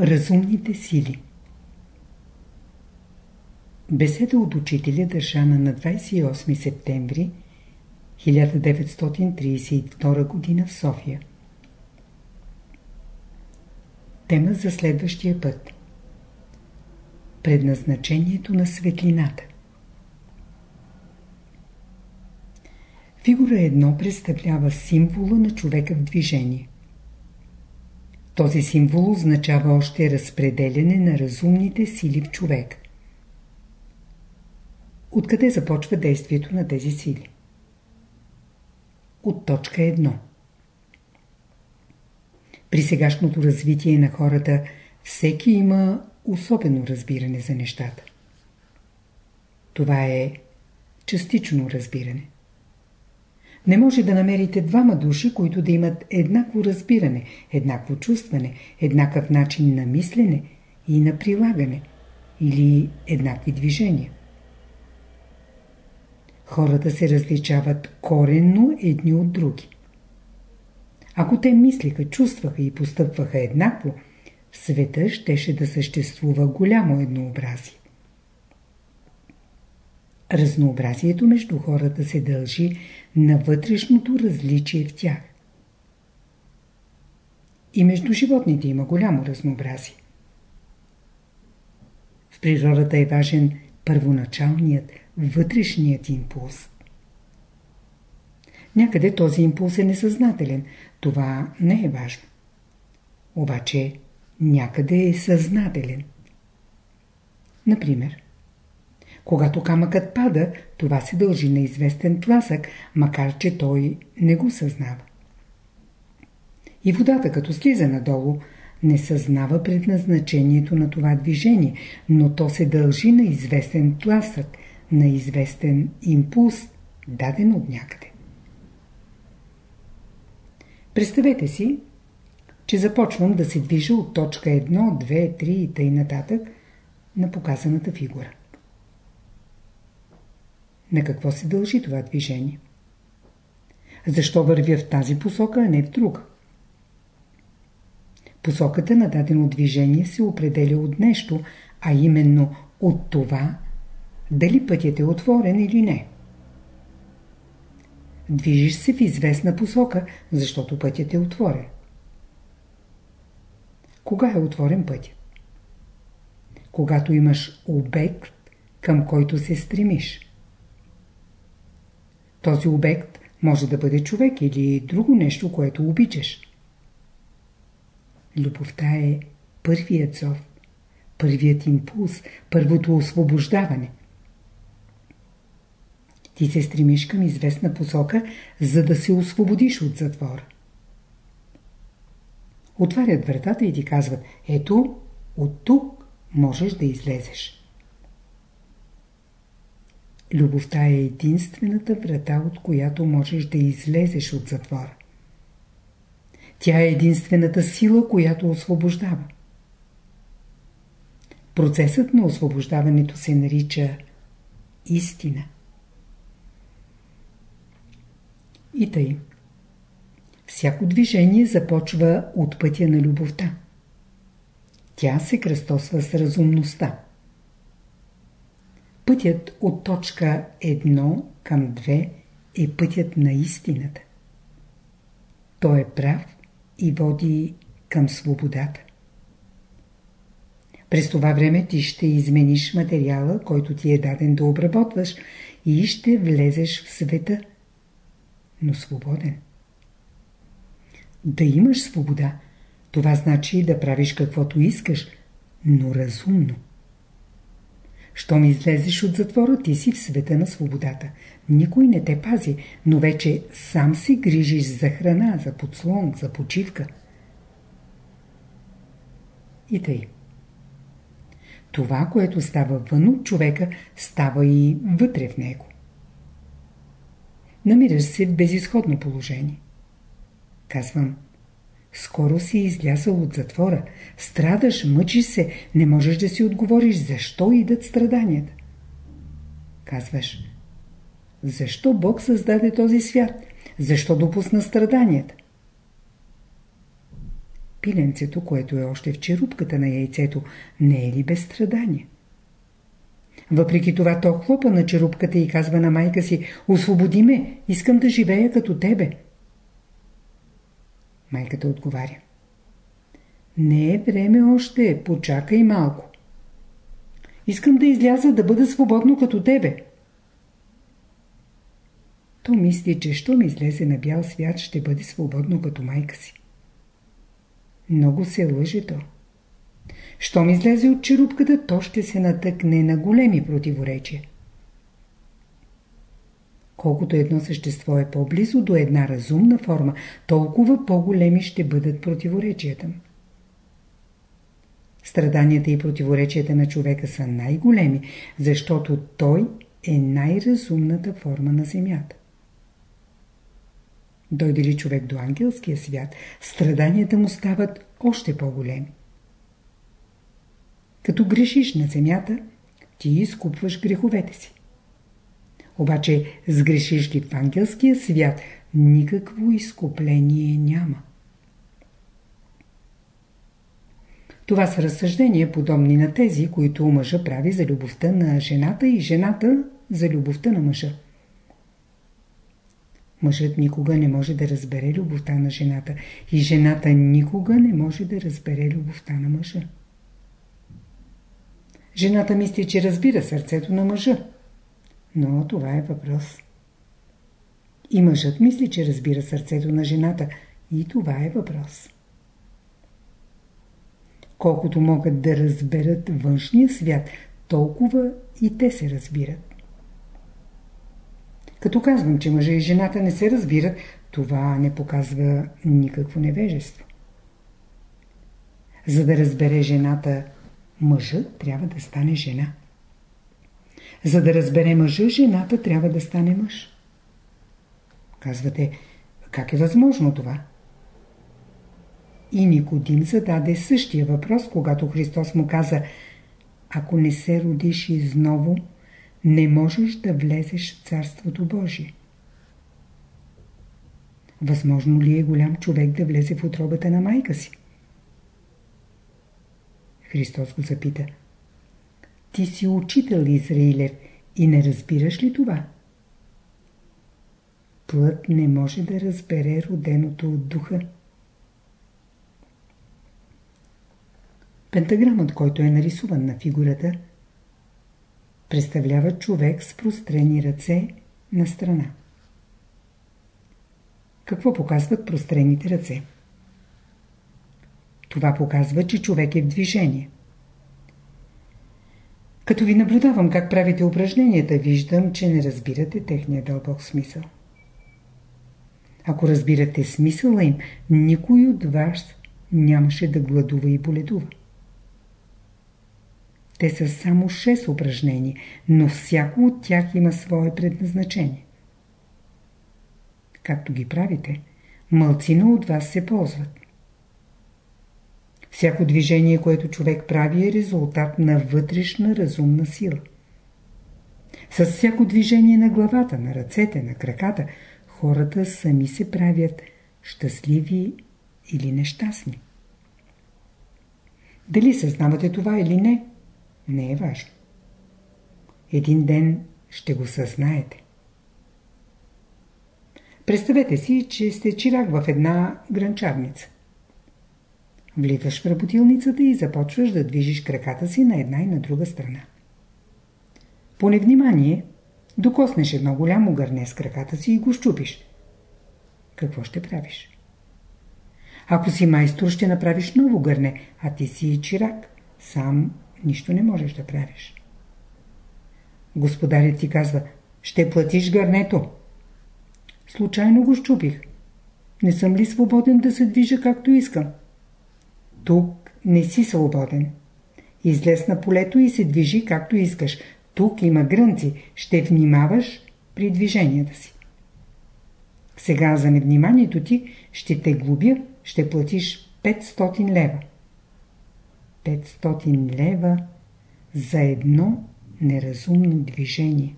Разумните сили Беседа от учителя държана на 28 септември 1932 г. в София. Тема за следващия път Предназначението на светлината Фигура 1 представлява символа на човека в движение. Този символ означава още разпределяне на разумните сили в човек. Откъде започва действието на тези сили? От точка 1. При сегашното развитие на хората всеки има особено разбиране за нещата. Това е частично разбиране. Не може да намерите двама души, които да имат еднакво разбиране, еднакво чувстване, еднакъв начин на мислене и на прилагане или еднакви движения. Хората се различават коренно едни от други. Ако те мислиха, чувстваха и постъпваха еднакво, в света щеше да съществува голямо еднообразие. Разнообразието между хората се дължи на вътрешното различие в тях. И между животните има голямо разнообразие. В природата е важен първоначалният, вътрешният импулс. Някъде този импулс е несъзнателен. Това не е важно. Обаче някъде е съзнателен. Например, когато камъкът пада, това се дължи на известен тласък, макар че той не го съзнава. И водата, като слиза надолу, не съзнава предназначението на това движение, но то се дължи на известен тласък, на известен импулс, даден от някъде. Представете си, че започвам да се движа от точка 1, 2, 3 и т.н. на показаната фигура. На какво се дължи това движение? Защо вървя в тази посока, а не в друга? Посоката на дадено движение се определя от нещо, а именно от това, дали пътят е отворен или не. Движиш се в известна посока, защото пътят е отворен. Кога е отворен пътят? Когато имаш обект, към който се стремиш. Този обект може да бъде човек или друго нещо, което обичаш. Любовта е първият зов, първият импулс, първото освобождаване. Ти се стремиш към известна посока, за да се освободиш от затвора. Отварят вратата и ти казват, ето, от тук можеш да излезеш. Любовта е единствената врата, от която можеш да излезеш от затвора. Тя е единствената сила, която освобождава. Процесът на освобождаването се нарича истина. И тъй. Всяко движение започва от пътя на любовта. Тя се кръстосва с разумността. Пътят от точка 1 към 2 е пътят на истината. Той е прав и води към свободата. През това време ти ще измениш материала, който ти е даден да обработваш и ще влезеш в света, но свободен. Да имаш свобода, това значи да правиш каквото искаш, но разумно. Щом излезеш от затвора, ти си в света на свободата. Никой не те пази, но вече сам си грижиш за храна, за подслон, за почивка. И тъй. Това, което става вън от човека, става и вътре в него. Намираш се в безисходно положение. Казвам – скоро си излязъл от затвора. Страдаш, мъчиш се, не можеш да си отговориш защо идат страданията. Казваш, защо Бог създаде този свят? Защо допусна страданията? Пиленцето, което е още в черупката на яйцето, не е ли без страдание? Въпреки това то хлопа на черупката и казва на майка си «Освободи ме, искам да живея като тебе». Майката отговаря «Не е време още, почакай малко. Искам да изляза да бъда свободно като тебе». То мисли, че щом излезе на бял свят, ще бъде свободно като майка си. Много се лъже то. Щом излезе от черупката, то ще се натъкне на големи противоречия. Колкото едно същество е по-близо до една разумна форма, толкова по-големи ще бъдат противоречията му. Страданията и противоречията на човека са най-големи, защото той е най-разумната форма на Земята. Дойде ли човек до ангелския свят, страданията му стават още по-големи. Като грешиш на земята, ти изкупваш греховете си. Обаче сгрешиш ли в ангелския свят, никакво изкупление няма. Това са разсъждения, подобни на тези, които мъжа прави за любовта на жената и жената за любовта на мъжа. Мъжът никога не може да разбере любовта на жената и жената никога не може да разбере любовта на мъжа. Жената мисли, че разбира сърцето на мъжа. Но това е въпрос. И мъжът мисли, че разбира сърцето на жената. И това е въпрос. Колкото могат да разберат външния свят, толкова и те се разбират. Като казвам, че мъжа и жената не се разбират, това не показва никакво невежество. За да разбере жената, мъжът трябва да стане жена. За да разбере мъжа, жената трябва да стане мъж. Казвате, как е възможно това? И Никодим зададе същия въпрос, когато Христос му каза, ако не се родиш изново, не можеш да влезеш в Царството Божие. Възможно ли е голям човек да влезе в отробата на майка си? Христос го запита. Ти си учител Израилев и не разбираш ли това? Плът не може да разбере роденото от духа. Пентаграмът, който е нарисуван на фигурата, представлява човек с прострени ръце на страна. Какво показват прострените ръце? Това показва, че човек е в движение. Като ви наблюдавам как правите упражненията, виждам, че не разбирате техния дълбок смисъл. Ако разбирате смисъла им, никой от вас нямаше да гладува и боледува. Те са само 6 упражнения, но всяко от тях има свое предназначение. Както ги правите, мълцина от вас се ползват. Всяко движение, което човек прави е резултат на вътрешна разумна сила. С всяко движение на главата, на ръцете, на краката, хората сами се правят щастливи или нещастни. Дали съзнавате това или не, не е важно. Един ден ще го съзнаете. Представете си, че сте чирак в една гранчарница. Влиташ в работилницата и започваш да движиш краката си на една и на друга страна. По невнимание докоснеш едно голямо гърне с краката си и го щупиш. Какво ще правиш? Ако си майстор, ще направиш ново гърне, а ти си чирак. Сам нищо не можеш да правиш. Господарят ти казва, ще платиш гърнето. Случайно го щупих. Не съм ли свободен да се движа както искам? Тук не си свободен. Излез на полето и се движи както искаш. Тук има грънци. Ще внимаваш при движенията си. Сега за невниманието ти ще те глубя, ще платиш 500 лева. 500 лева за едно неразумно движение.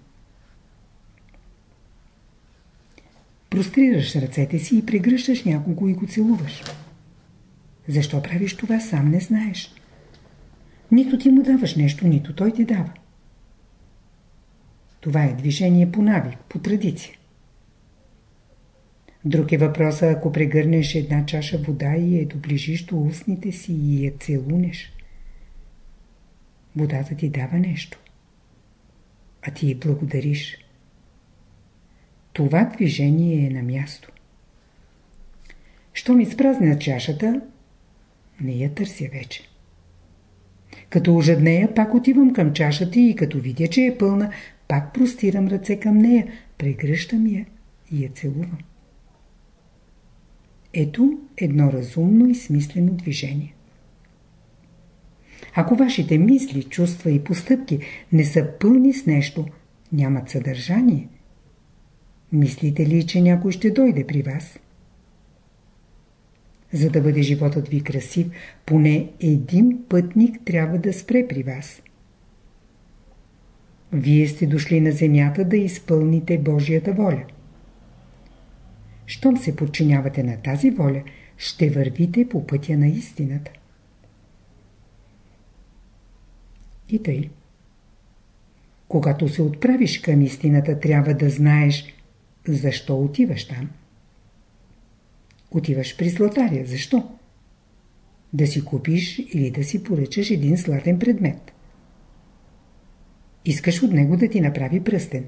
Прострираш ръцете си и прегръщаш някого и го целуваш. Защо правиш това, сам не знаеш. Нито ти му даваш нещо, нито той ти дава. Това е движение по навик, по традиция. Друг е въпроса, ако прегърнеш една чаша вода и я доближиш до устните си и я целунеш. Водата ти дава нещо, а ти й благодариш. Това движение е на място. Що ми изпразня чашата, не я търся вече. Като ожеднея, пак отивам към чашата и като видя, че е пълна, пак простирам ръце към нея, прегръщам я и я целувам. Ето едно разумно и смислено движение. Ако вашите мисли, чувства и постъпки не са пълни с нещо, нямат съдържание, мислите ли, че някой ще дойде при вас? За да бъде животът ви красив, поне един пътник трябва да спре при вас. Вие сте дошли на земята да изпълните Божията воля. Щом се подчинявате на тази воля, ще вървите по пътя на истината. И тъй. Когато се отправиш към истината, трябва да знаеш защо отиваш там. Отиваш при златаря. Защо? Да си купиш или да си поръчаш един златен предмет. Искаш от него да ти направи пръстен.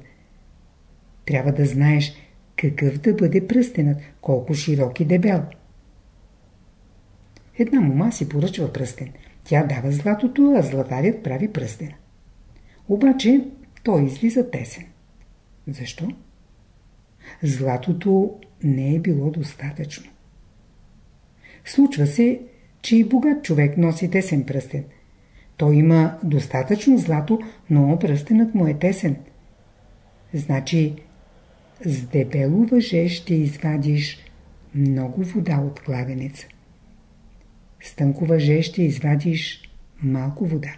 Трябва да знаеш какъв да бъде пръстенът, колко широк и дебел. Една мома си поръчва пръстен. Тя дава златото, а златарят прави пръстен. Обаче той излиза тесен. Защо? Златото не е било достатъчно. Случва се, че и богат човек носи тесен пръстен. Той има достатъчно злато, но пръстенът му е тесен. Значи, с дебело въже ще извадиш много вода от кладенеца. С тънко въже ще извадиш малко вода.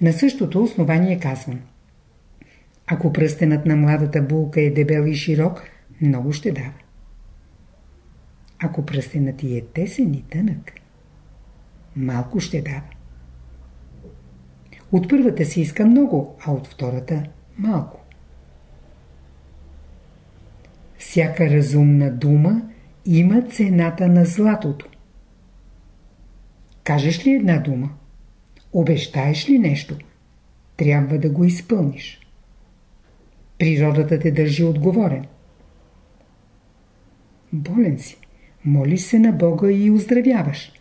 На същото основание казвам. Ако пръстенът на младата булка е дебел и широк, много ще дава. Ако пръстенът ти е тесен и тънък, малко ще дава. От първата си иска много, а от втората малко. Всяка разумна дума има цената на златото. Кажеш ли една дума? Обещаеш ли нещо? Трябва да го изпълниш. Природата те държи отговорен. Болен си. Молиш се на Бога и оздравяваш.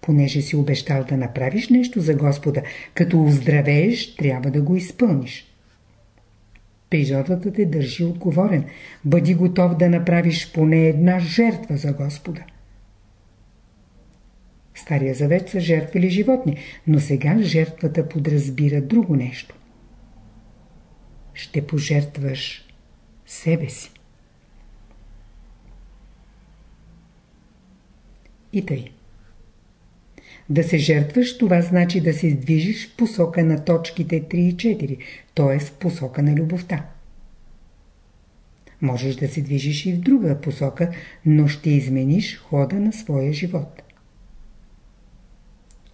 Понеже си обещал да направиш нещо за Господа, като оздравееш, трябва да го изпълниш. Природата те държи отговорен. Бъди готов да направиш поне една жертва за Господа. Стария завет са жертвали животни, но сега жертвата подразбира друго нещо. Ще пожертваш себе си. И тъй. Да се жертваш, това значи да се движиш в посока на точките 3 и 4, т.е. в посока на любовта. Можеш да се движиш и в друга посока, но ще измениш хода на своя живот.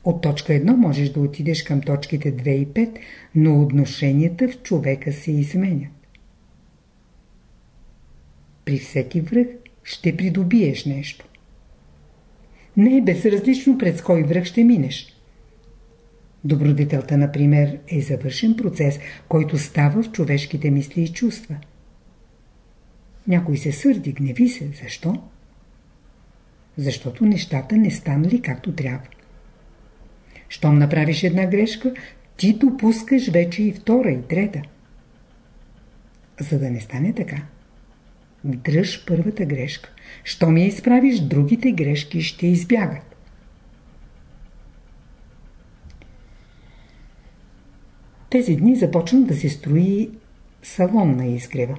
От точка 1 можеш да отидеш към точките 2 и 5, но отношенията в човека се изменят. При всеки връх ще придобиеш нещо. Не е безразлично пред кой връх ще минеш. Добродетелта, например, е завършен процес, който става в човешките мисли и чувства. Някой се сърди, гневи се. Защо? Защото нещата не станали както трябва. Щом направиш една грешка, ти допускаш вече и втора и трета. За да не стане така, дръж първата грешка. Щом я изправиш, другите грешки ще избягат. Тези дни започна да се строи салон на изгрева.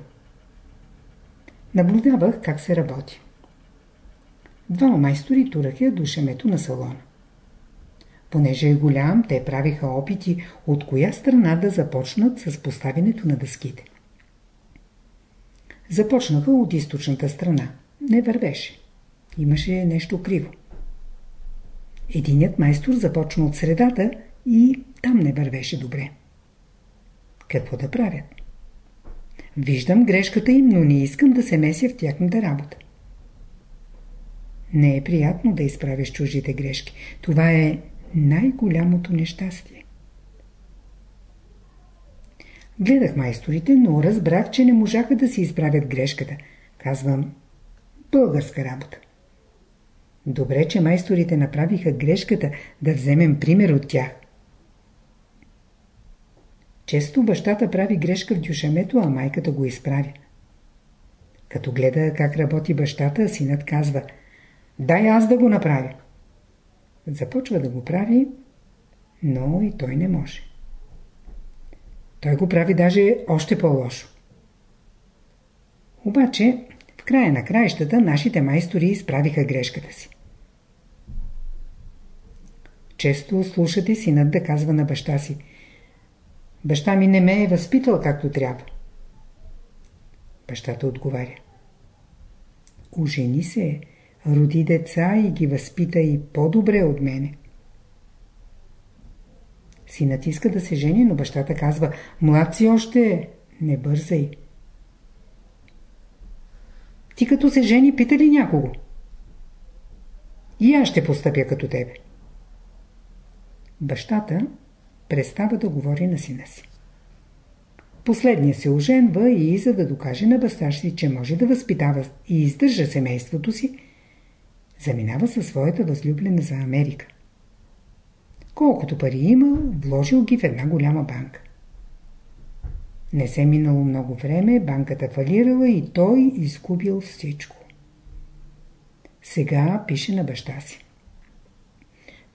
Наблюдавах как се работи. Двама майстори тураха до шемето на салона. Понеже е голям, те правиха опити от коя страна да започнат с поставянето на дъските. Започнаха от източната страна. Не вървеше. имаше нещо криво. Единият майстор започна от средата и там не вървеше добре. Какво да правят? Виждам грешката им, но не искам да се меся в тяхната работа. Не е приятно да изправиш чужите грешки. Това е най-голямото нещастие. Гледах майсторите, но разбрах, че не можаха да си изправят грешката. Казвам, българска работа. Добре, че майсторите направиха грешката, да вземем пример от тях. Често бащата прави грешка в дюшемето, а майката го изправя. Като гледа как работи бащата, синът казва Дай аз да го направя. Започва да го прави, но и той не може. Той го прави даже още по-лошо. Обаче, в края на краищата, нашите майстори изправиха грешката си. Често слушате синът да казва на баща си Баща ми не ме е възпитал както трябва. Бащата отговаря Ожени се, роди деца и ги възпита и по-добре от мене. Синът иска да се жени, но бащата казва Млад си още, не бързай. Ти като се жени, пита ли някого? И аз ще постъпя като тебе. Бащата престава да говори на сина си. Последният се оженва и за да докаже на баща си, че може да възпитава и издържа семейството си, заминава със своята възлюблена за Америка. Колкото пари има, вложил ги в една голяма банка. Не се минало много време, банката фалирала и той изгубил всичко. Сега пише на баща си.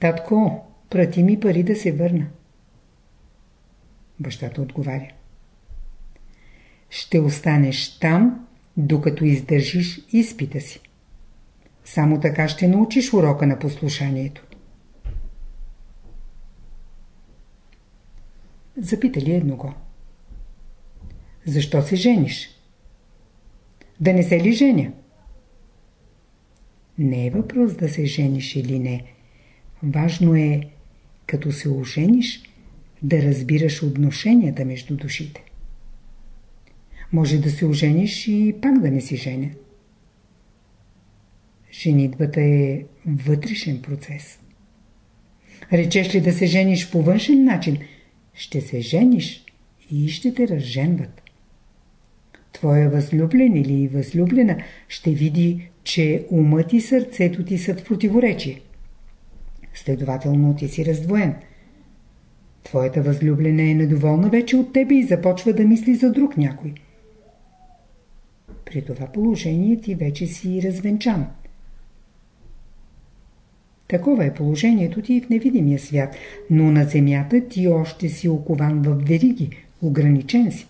Татко, прати ми пари да се върна. Бащата отговаря. Ще останеш там, докато издържиш изпита си. Само така ще научиш урока на послушанието. Запитали едного. Защо се жениш? Да не се ли женя? Не е въпрос да се жениш или не. Важно е, като се ожениш, да разбираш отношенията между душите. Може да се ожениш и пак да не си женя. Женитбата е вътрешен процес. Речеш ли да се жениш по външен начин, ще се жениш и ще те разженват. Твоя възлюблен или възлюблена ще види, че умът и сърцето ти са в противоречие. Следователно ти си раздвоен. Твоята възлюблена е недоволна вече от тебе и започва да мисли за друг някой. При това положение ти вече си развенчан. Такова е положението ти и в невидимия свят, но на земята ти още си окован в вериги, ограничен си.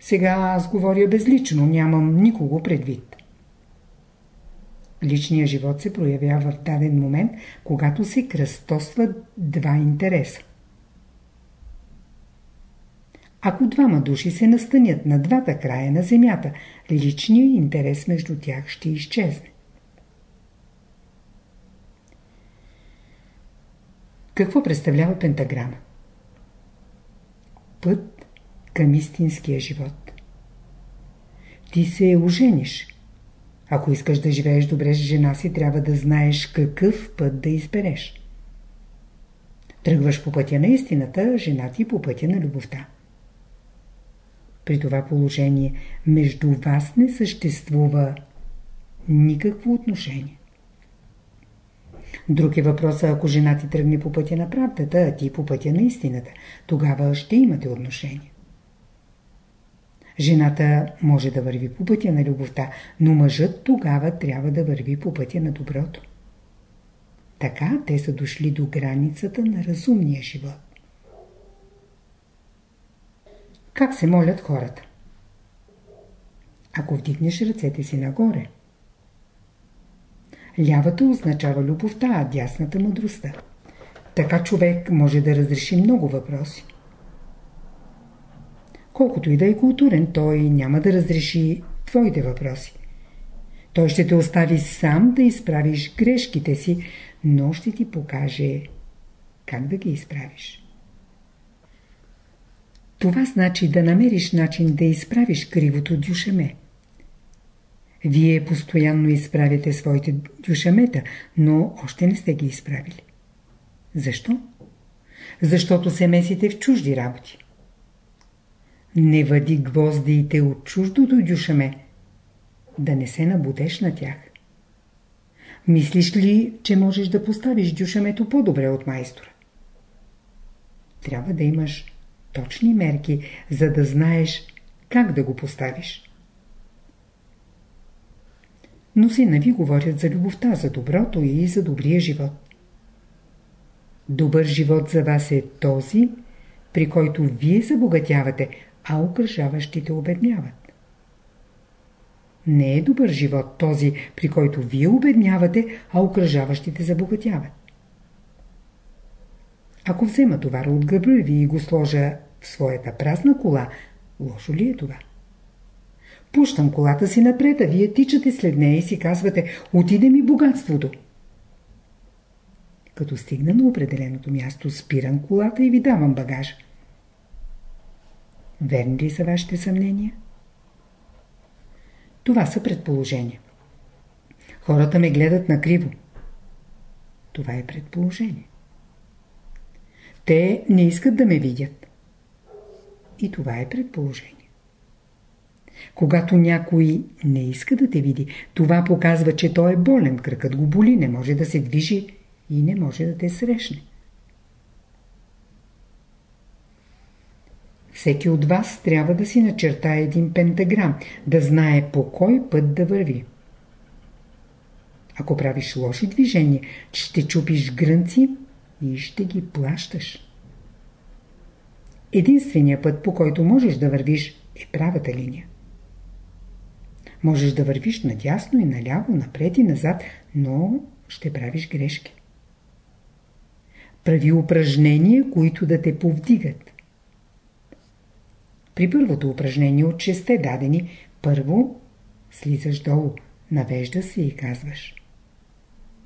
Сега аз говоря безлично, нямам никого предвид. Личният живот се проявява в даден момент, когато се кръстосват два интереса. Ако двама души се настанят на двата края на земята, личният интерес между тях ще изчезне. Какво представлява пентаграма? Път към истинския живот. Ти се ожениш. Ако искаш да живееш добре с жена си, трябва да знаеш какъв път да избереш. Тръгваш по пътя на истината, жена ти по пътя на любовта. При това положение между вас не съществува никакво отношение. Друг е въпросът, ако жена ти тръгне по пътя на правдата, а ти по пътя на истината. Тогава ще имате отношение. Жената може да върви по пътя на любовта, но мъжът тогава трябва да върви по пътя на доброто. Така те са дошли до границата на разумния живот. Как се молят хората? Ако вдигнеш ръцете си нагоре, Лявата означава любовта, а дясната мъдростта. Така човек може да разреши много въпроси. Колкото и да е културен, той няма да разреши твоите въпроси. Той ще те остави сам да изправиш грешките си, но ще ти покаже как да ги изправиш. Това значи да намериш начин да изправиш кривото дюшеме. Вие постоянно изправяте своите дюшемета, но още не сте ги изправили. Защо? Защото се месите в чужди работи. Не въди гвоздиите от чуждото дюшеме, да не се набудеш на тях. Мислиш ли, че можеш да поставиш дюшемето по-добре от майстора? Трябва да имаш точни мерки, за да знаеш как да го поставиш. Но сина ви говорят за любовта, за доброто и за добрия живот. Добър живот за вас е този, при който вие забогатявате, а окръжаващите обедняват. Не е добър живот този, при който вие обеднявате, а окръжаващите забогатяват. Ако взема товара от гъба ви и го сложа в своята празна кола, лошо ли е това? Пущам колата си напред, а вие тичате след нея и си казвате, отиде ми богатството. Като стигна на определеното място, спирам колата и ви давам багаж. Верни ли са вашите съмнения? Това са предположения. Хората ме гледат накриво. Това е предположение. Те не искат да ме видят. И това е предположение. Когато някой не иска да те види, това показва, че той е болен, кръкът го боли, не може да се движи и не може да те срещне. Всеки от вас трябва да си начертае един пентаграм, да знае по кой път да върви. Ако правиш лоши движения, ще чупиш грънци и ще ги плащаш. Единственият път, по който можеш да вървиш, е правата линия. Можеш да вървиш надясно и наляво, напред и назад, но ще правиш грешки. Прави упражнения, които да те повдигат. При първото упражнение от шесте дадени, първо слизаш долу, навежда се и казваш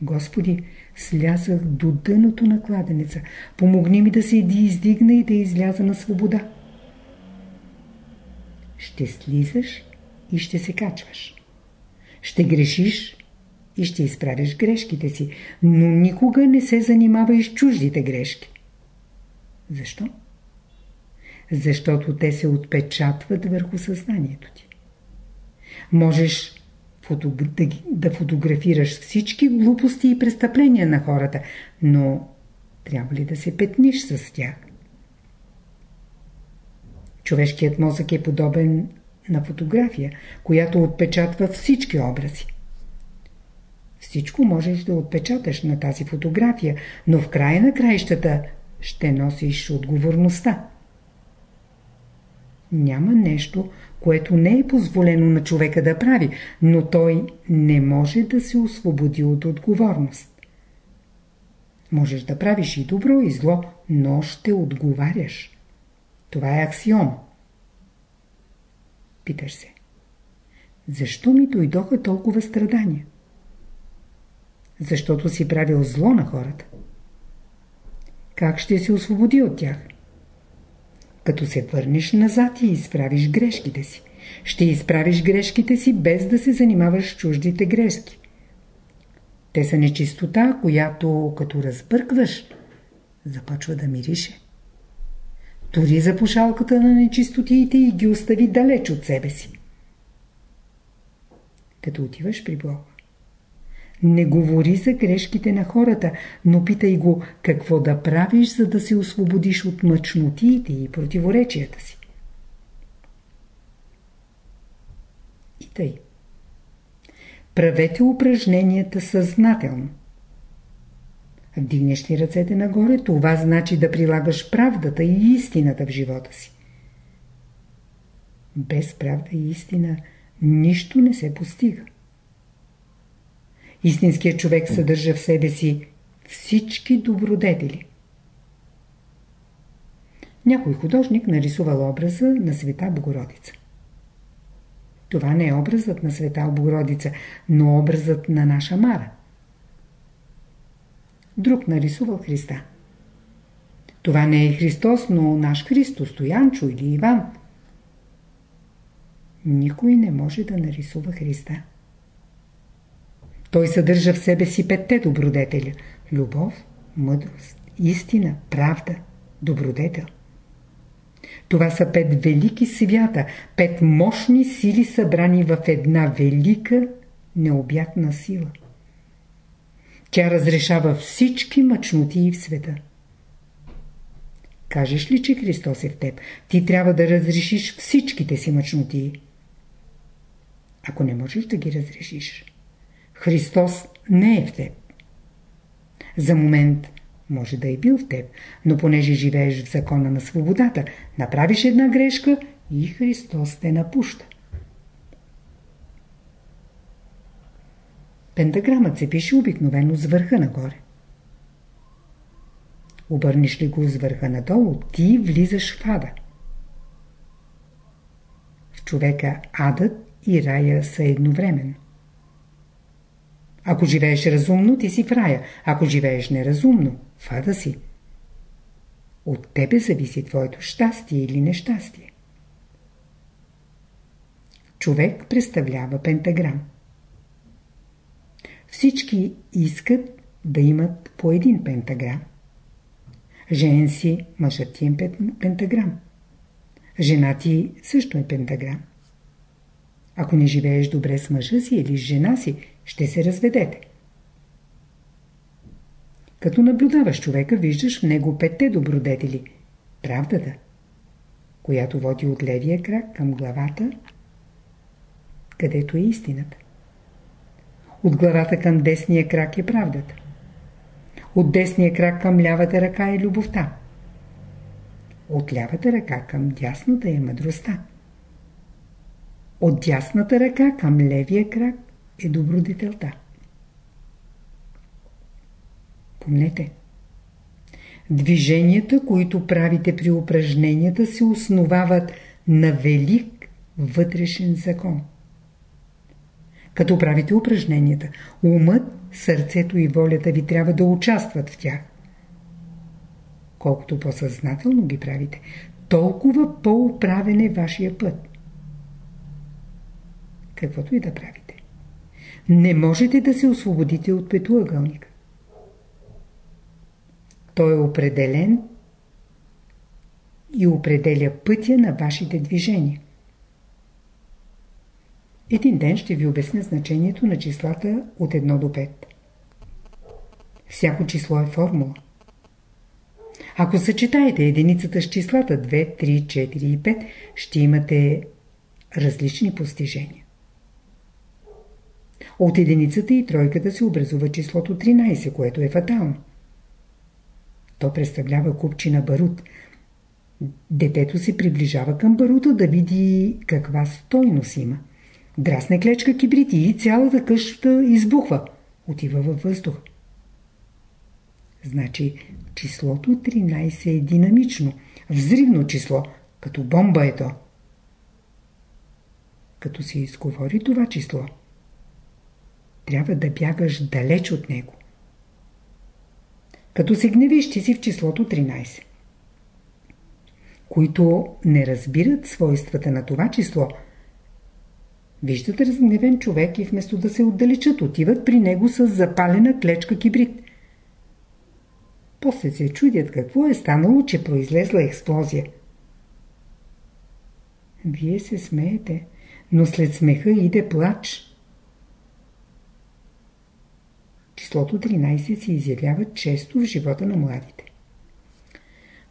Господи, слязах до дъното на кладенеца, помогни ми да се издигна и да изляза на свобода. Ще слизаш и ще се качваш. Ще грешиш и ще изправиш грешките си, но никога не се занимавай с чуждите грешки. Защо? Защото те се отпечатват върху съзнанието ти. Можеш да фотографираш всички глупости и престъпления на хората, но трябва ли да се петниш с тях? Човешкият мозък е подобен на фотография, която отпечатва всички образи. Всичко можеш да отпечаташ на тази фотография, но в края на краищата ще носиш отговорността. Няма нещо, което не е позволено на човека да прави, но той не може да се освободи от отговорност. Можеш да правиш и добро, и зло, но ще отговаряш. Това е аксиом. Питаш се. Защо ми дойдоха толкова страдания? Защото си правил зло на хората. Как ще се освободи от тях? Като се върнеш назад и изправиш грешките си. Ще изправиш грешките си без да се занимаваш с чуждите грешки. Те са нечистота, която като разбъркваш, започва да мирише. Тори за пошалката на нечистотиите и ги остави далеч от себе си. Като отиваш при Бога, не говори за грешките на хората, но питай го какво да правиш, за да се освободиш от мъчнотиите и противоречията си. И тъй. Правете упражненията съзнателно. Вдигнеш ли ръцете нагоре, това значи да прилагаш правдата и истината в живота си. Без правда и истина нищо не се постига. Истинският човек съдържа в себе си всички добродетели. Някой художник нарисувал образа на света Богородица. Това не е образът на света Богородица, но образът на наша Мара. Друг нарисувал Христа. Това не е Христос, но наш Христо, Стоянчо или Иван. Никой не може да нарисува Христа. Той съдържа в себе си петте добродетеля – любов, мъдрост, истина, правда, добродетел. Това са пет велики свята, пет мощни сили събрани в една велика, необятна сила. Тя разрешава всички мъчноти в света. Кажеш ли, че Христос е в теб, ти трябва да разрешиш всичките си мъчноти. Ако не можеш да ги разрешиш, Христос не е в теб. За момент може да е бил в теб, но понеже живееш в закона на свободата, направиш една грешка и Христос те напуща. Пентаграмът се пише обикновено с върха нагоре. Обърнеш ли го с върха надолу, ти влизаш в ада. В човека адът и рая са едновременно. Ако живееш разумно, ти си в рая. Ако живееш неразумно, в ада си. От тебе зависи твоето щастие или нещастие. Човек представлява пентаграм. Всички искат да имат по един пентаграм. Жен си, мъжът ти е пентаграм. Жена ти също е пентаграм. Ако не живееш добре с мъжа си или с жена си, ще се разведете. Като наблюдаваш човека, виждаш в него петте добродетели. Правдата, която води от левия крак към главата, където е истината. От главата към десния крак е правдата. От десния крак към лявата ръка е любовта. От лявата ръка към дясната е мъдростта. От дясната ръка към левия крак е добродетелта. Помнете, движенията, които правите при упражненията, се основават на велик вътрешен закон. Като правите упражненията, умът, сърцето и волята ви трябва да участват в тях. Колкото по-съзнателно ги правите, толкова по-управен е вашия път. Каквото и да правите. Не можете да се освободите от петуъгълника. Той е определен и определя пътя на вашите движения. Един ден ще ви обясня значението на числата от 1 до 5. Всяко число е формула. Ако съчетаете единицата с числата 2, 3, 4 и 5, ще имате различни постижения. От единицата и тройката се образува числото 13, което е фатално. То представлява купчина барут. Детето се приближава към барута да види каква стойност има. Драсне клечка кибрити и цялата къща избухва. Отива във въздух. Значи числото 13 е динамично, взривно число, като бомба е то. Като се изговори това число, трябва да бягаш далеч от него. Като се гневиш, ти си в числото 13. Които не разбират свойствата на това число, виждат разгневен човек и вместо да се отдалечат, отиват при него с запалена клечка кибрид. После се чудят какво е станало, че произлезла експлозия. Вие се смеете, но след смеха иде плач. Числото 13 се изявява често в живота на младите.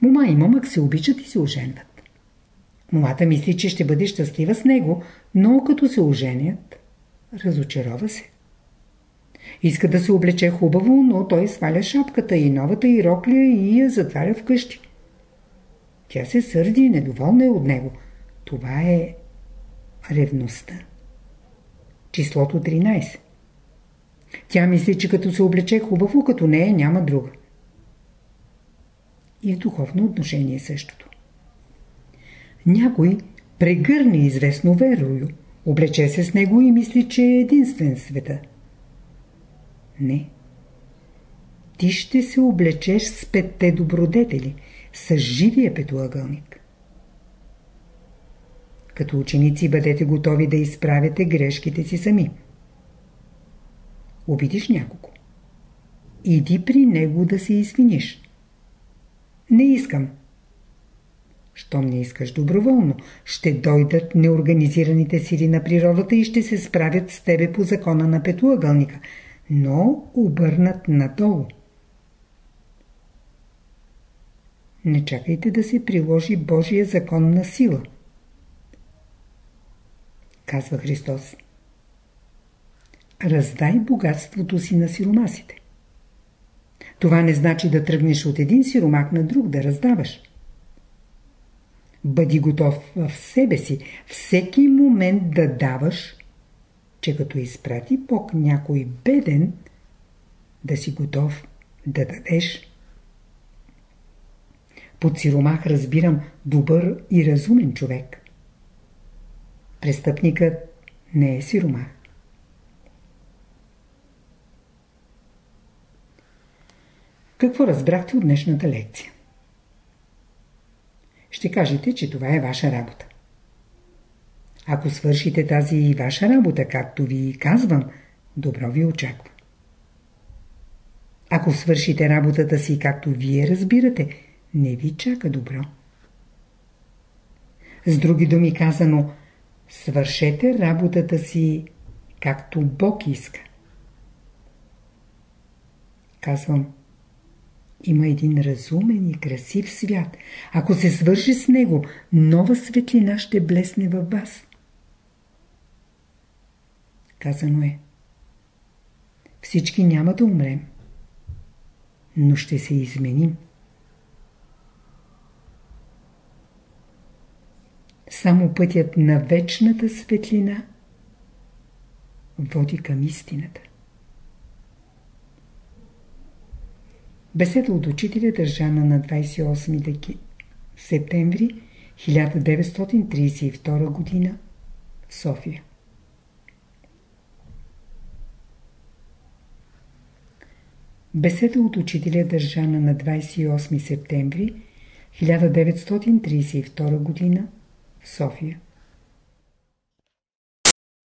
Мома и момък се обичат и се оженват. Момата мисли, че ще бъде щастлива с него, но като се оженят, разочарова се. Иска да се облече хубаво, но той сваля шапката и новата и роклия и я затваря вкъщи. Тя се сърди и недоволна е от него. Това е ревността. Числото 13. Тя мисли, че като се облече хубаво, като нея няма друга. И в духовно отношение същото. Някой прегърне известно верою, Облече се с него и мисли, че е единствен света. Не. Ти ще се облечеш с петте добродетели, с живия петоъгълник. Като ученици бъдете готови да изправяте грешките си сами. Обидиш някого. Иди при него да се извиниш. Не искам. Щом не искаш доброволно, ще дойдат неорганизираните сили на природата и ще се справят с тебе по закона на петоъгълника, но обърнат надолу. Не чакайте да се приложи Божия закон на сила. Казва Христос. Раздай богатството си на сиромасите. Това не значи да тръгнеш от един сиромак на друг да раздаваш. Бъди готов в себе си всеки момент да даваш, че като изпрати Бог някой беден, да си готов да дадеш. Под сиромах разбирам добър и разумен човек. Престъпникът не е сиромах. Какво разбрахте от днешната лекция? Ще кажете, че това е ваша работа. Ако свършите тази ваша работа, както ви казвам, добро ви очаква. Ако свършите работата си, както вие разбирате, не ви чака добро. С други думи казано, свършете работата си, както Бог иска. Казвам, има един разумен и красив свят. Ако се свържи с него, нова светлина ще блесне във вас. Казано е. Всички няма да умрем, но ще се изменим. Само пътят на вечната светлина води към истината. Беседа от учителя държана на 28 септември 1932 г. в София. Беседа от учителя държана на 28 септември 1932 г. в София.